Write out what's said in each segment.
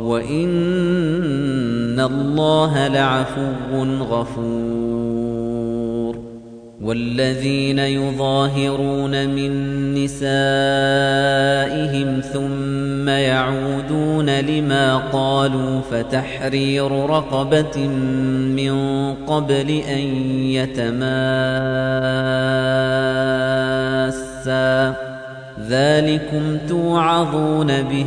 وإن الله لعفو غفور. والذين يظاهرون من نسائهم ثم يعودون لما قالوا فتحرير رقبة من قبل أن يتماسا. ذلكم توعظون به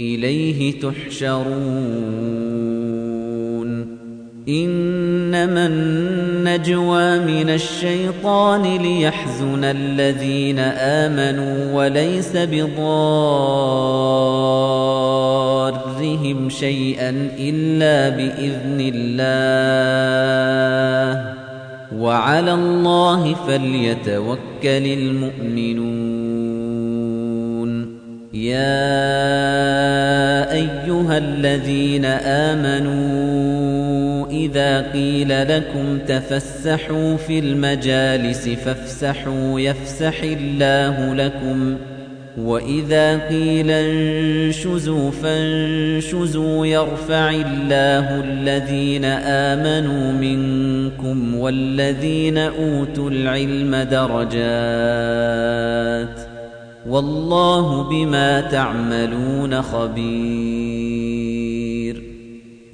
إليه تحشرون. إنما النجوى من الشيطان ليحزن الذين آمنوا وليس بضارهم شيئا إلا بإذن الله. وعلى الله فليتوكل المؤمنون. يا أيها الذين آمنوا إذا قيل لكم تفسحوا في المجالس فافسحوا يفسح الله لكم وإذا قيل انشزوا فانشزوا يرفع الله الذين آمنوا منكم والذين أوتوا العلم درجات والله بما تعملون خبير